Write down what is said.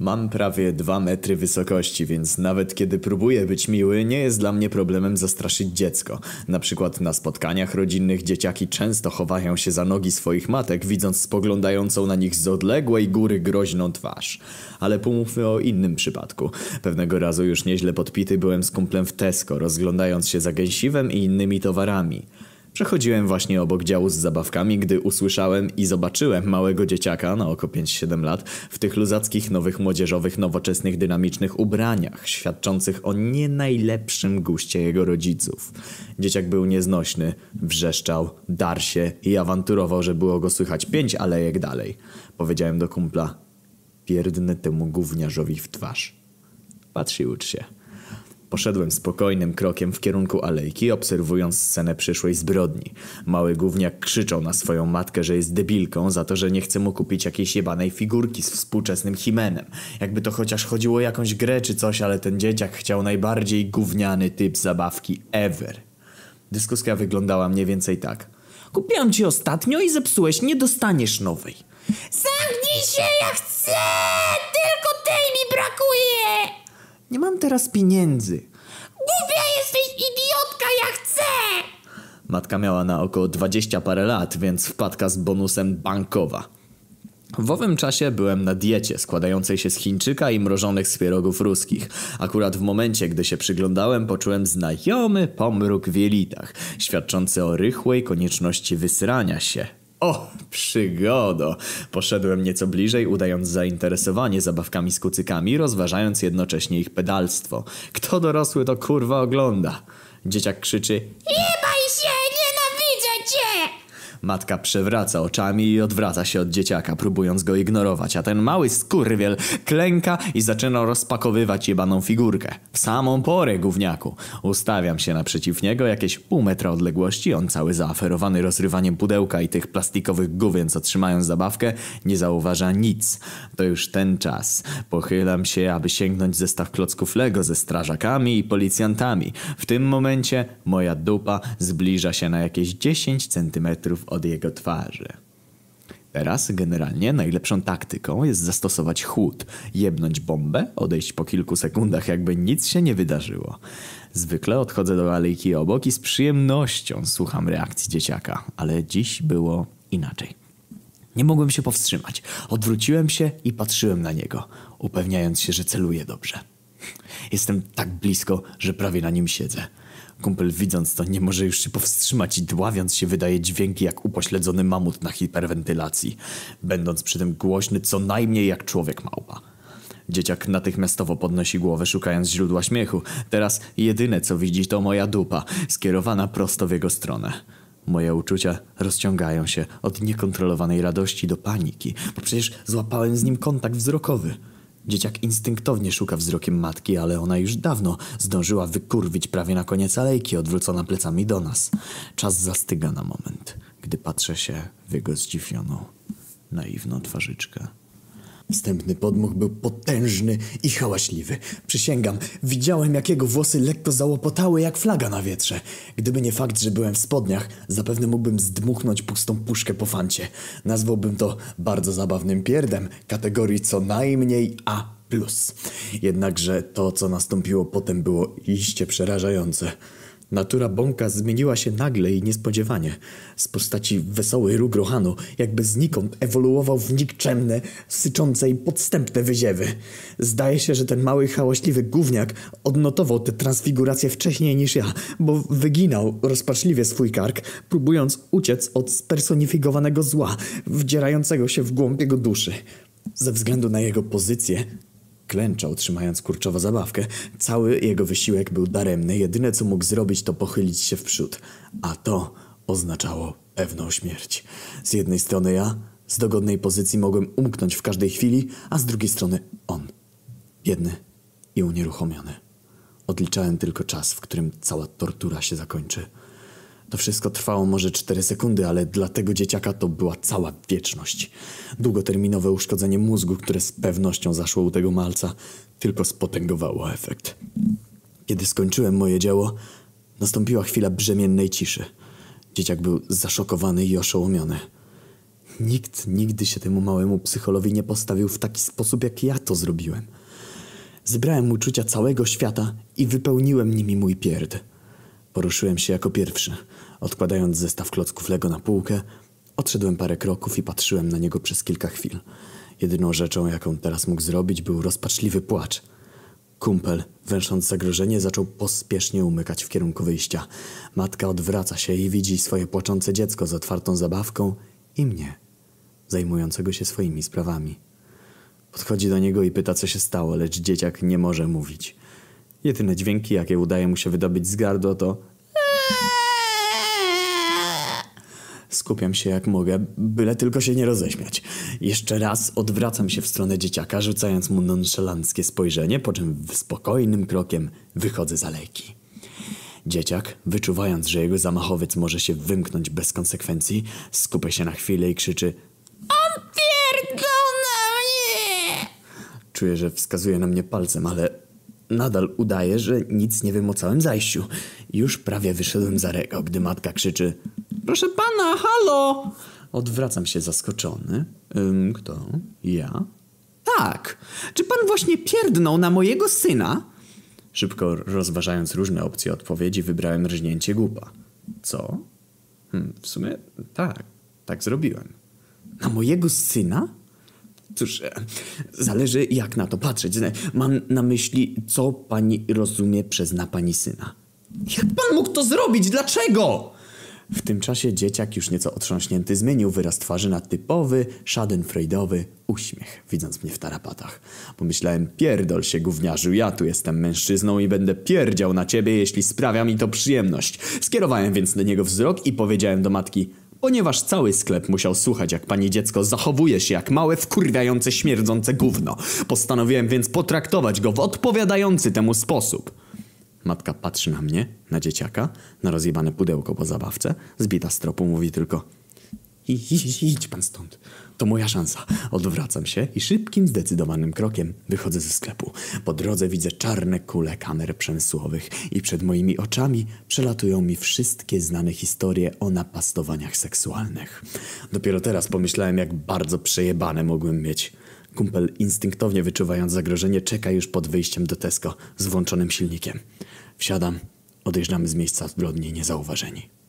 Mam prawie dwa metry wysokości, więc nawet kiedy próbuję być miły, nie jest dla mnie problemem zastraszyć dziecko. Na przykład na spotkaniach rodzinnych dzieciaki często chowają się za nogi swoich matek, widząc spoglądającą na nich z odległej góry groźną twarz. Ale pomówmy o innym przypadku. Pewnego razu już nieźle podpity byłem z kumplem w Tesco, rozglądając się za gęsiwem i innymi towarami. Przechodziłem właśnie obok działu z zabawkami, gdy usłyszałem i zobaczyłem małego dzieciaka na oko 5-7 lat w tych luzackich, nowych, młodzieżowych, nowoczesnych, dynamicznych ubraniach, świadczących o nie najlepszym guście jego rodziców. Dzieciak był nieznośny, wrzeszczał, dar się i awanturował, że było go słychać pięć alejek dalej. Powiedziałem do kumpla, pierdnę temu gówniarzowi w twarz. Patrz i ucz się. Poszedłem spokojnym krokiem w kierunku alejki, obserwując scenę przyszłej zbrodni. Mały gówniak krzyczał na swoją matkę, że jest debilką za to, że nie chce mu kupić jakiejś jebanej figurki z współczesnym Himenem. Jakby to chociaż chodziło o jakąś grę czy coś, ale ten dzieciak chciał najbardziej gówniany typ zabawki ever. Dyskusja wyglądała mniej więcej tak. Kupiłam ci ostatnio i zepsułeś, nie dostaniesz nowej. Zamknij się, ja chcę! Tylko tej mi brakuje! Nie mam teraz pieniędzy. Głupia jesteś, idiotka, ja chcę! Matka miała na około 20 parę lat, więc wpadka z bonusem bankowa. W owym czasie byłem na diecie składającej się z Chińczyka i mrożonych spierogów ruskich. Akurat w momencie, gdy się przyglądałem, poczułem znajomy pomruk w jelitach, świadczący o rychłej konieczności wysrania się. O, przygodo! Poszedłem nieco bliżej, udając zainteresowanie zabawkami z kucykami, rozważając jednocześnie ich pedalstwo. Kto dorosły to kurwa ogląda? Dzieciak krzyczy cię! Matka przewraca oczami i odwraca się od dzieciaka, próbując go ignorować, a ten mały skurwiel klęka i zaczyna rozpakowywać jebaną figurkę. W samą porę, gówniaku. Ustawiam się naprzeciw niego, jakieś pół metra odległości, on cały zaaferowany rozrywaniem pudełka i tych plastikowych gówien, co trzymają zabawkę, nie zauważa nic. To już ten czas. Pochylam się, aby sięgnąć zestaw klocków Lego ze strażakami i policjantami. W tym momencie moja dupa zbliża się na jakieś 10 centymetrów od jego twarzy. Teraz generalnie najlepszą taktyką jest zastosować chłód, jebnąć bombę, odejść po kilku sekundach jakby nic się nie wydarzyło. Zwykle odchodzę do alejki obok i z przyjemnością słucham reakcji dzieciaka, ale dziś było inaczej. Nie mogłem się powstrzymać. Odwróciłem się i patrzyłem na niego, upewniając się, że celuje dobrze. Jestem tak blisko, że prawie na nim siedzę. Kumpel widząc to nie może już się powstrzymać i dławiąc się wydaje dźwięki jak upośledzony mamut na hiperwentylacji, będąc przy tym głośny co najmniej jak człowiek małpa. Dzieciak natychmiastowo podnosi głowę szukając źródła śmiechu. Teraz jedyne co widzi to moja dupa, skierowana prosto w jego stronę. Moje uczucia rozciągają się od niekontrolowanej radości do paniki, bo przecież złapałem z nim kontakt wzrokowy. Dzieciak instynktownie szuka wzrokiem matki, ale ona już dawno zdążyła wykurwić prawie na koniec alejki, odwrócona plecami do nas. Czas zastyga na moment, gdy patrzę się w jego zdziwioną, naiwną twarzyczkę. Wstępny podmuch był potężny i hałaśliwy. Przysięgam, widziałem jak jego włosy lekko załopotały jak flaga na wietrze. Gdyby nie fakt, że byłem w spodniach, zapewne mógłbym zdmuchnąć pustą puszkę po fancie. Nazwałbym to bardzo zabawnym pierdem, kategorii co najmniej A+. Jednakże to, co nastąpiło potem było iście przerażające. Natura Bąka zmieniła się nagle i niespodziewanie. Z postaci wesołej róg Rohanu, jakby znikąd ewoluował w nikczemne, syczące i podstępne wyziewy. Zdaje się, że ten mały, hałaśliwy gówniak odnotował tę transfigurację wcześniej niż ja, bo wyginał rozpaczliwie swój kark, próbując uciec od spersonifikowanego zła, wdzierającego się w głąb jego duszy. Ze względu na jego pozycję, Klęczał, trzymając kurczowo zabawkę. Cały jego wysiłek był daremny. Jedyne, co mógł zrobić, to pochylić się w przód. A to oznaczało pewną śmierć. Z jednej strony ja, z dogodnej pozycji mogłem umknąć w każdej chwili, a z drugiej strony on. Biedny i unieruchomiony. Odliczałem tylko czas, w którym cała tortura się zakończy. To wszystko trwało może 4 sekundy, ale dla tego dzieciaka to była cała wieczność. Długoterminowe uszkodzenie mózgu, które z pewnością zaszło u tego malca, tylko spotęgowało efekt. Kiedy skończyłem moje dzieło, nastąpiła chwila brzemiennej ciszy. Dzieciak był zaszokowany i oszołomiony. Nikt nigdy się temu małemu psycholowi nie postawił w taki sposób, jak ja to zrobiłem. Zebrałem uczucia całego świata i wypełniłem nimi mój pierd. Poruszyłem się jako pierwszy. Odkładając zestaw klocków Lego na półkę, odszedłem parę kroków i patrzyłem na niego przez kilka chwil. Jedyną rzeczą, jaką teraz mógł zrobić, był rozpaczliwy płacz. Kumpel, węsząc zagrożenie, zaczął pospiesznie umykać w kierunku wyjścia. Matka odwraca się i widzi swoje płaczące dziecko z otwartą zabawką i mnie, zajmującego się swoimi sprawami. Podchodzi do niego i pyta, co się stało, lecz dzieciak nie może mówić. Jedyne dźwięki, jakie udaje mu się wydobyć z gardła, to Skupiam się jak mogę, byle tylko się nie roześmiać. Jeszcze raz odwracam się w stronę dzieciaka, rzucając mu nonszalanckie spojrzenie, po czym spokojnym krokiem wychodzę z alejki. Dzieciak, wyczuwając, że jego zamachowiec może się wymknąć bez konsekwencji, skupia się na chwilę i krzyczy On pierdol na mnie! Czuję, że wskazuje na mnie palcem, ale nadal udaje, że nic nie wiem o całym zajściu. Już prawie wyszedłem za rego, gdy matka krzyczy Proszę pana, halo! Odwracam się zaskoczony. Ym, kto? Ja? Tak. Czy pan właśnie pierdnął na mojego syna? Szybko rozważając różne opcje odpowiedzi, wybrałem rżnięcie głupa. Co? Hm, w sumie tak, tak zrobiłem. Na mojego syna? Cóż, e, zależy jak na to patrzeć. Mam na myśli, co pani rozumie przez na pani syna. Jak pan mógł to zrobić? Dlaczego? W tym czasie dzieciak, już nieco otrząśnięty, zmienił wyraz twarzy na typowy, schadenfreudowy uśmiech, widząc mnie w tarapatach. Pomyślałem, pierdol się gówniarzu, ja tu jestem mężczyzną i będę pierdział na ciebie, jeśli sprawia mi to przyjemność. Skierowałem więc do niego wzrok i powiedziałem do matki, ponieważ cały sklep musiał słuchać, jak pani dziecko zachowuje się jak małe, wkurwiające, śmierdzące gówno. Postanowiłem więc potraktować go w odpowiadający temu sposób. Matka patrzy na mnie, na dzieciaka, na rozjebane pudełko po zabawce. Zbita z tropu mówi tylko idź, idź pan stąd. To moja szansa. Odwracam się i szybkim, zdecydowanym krokiem wychodzę ze sklepu. Po drodze widzę czarne kule kamer przemysłowych i przed moimi oczami przelatują mi wszystkie znane historie o napastowaniach seksualnych. Dopiero teraz pomyślałem, jak bardzo przejebane mogłem mieć. Kumpel instynktownie wyczuwając zagrożenie czeka już pod wyjściem do Tesco z włączonym silnikiem. Wsiadam, odjeżdżamy z miejsca zbrodni niezauważeni.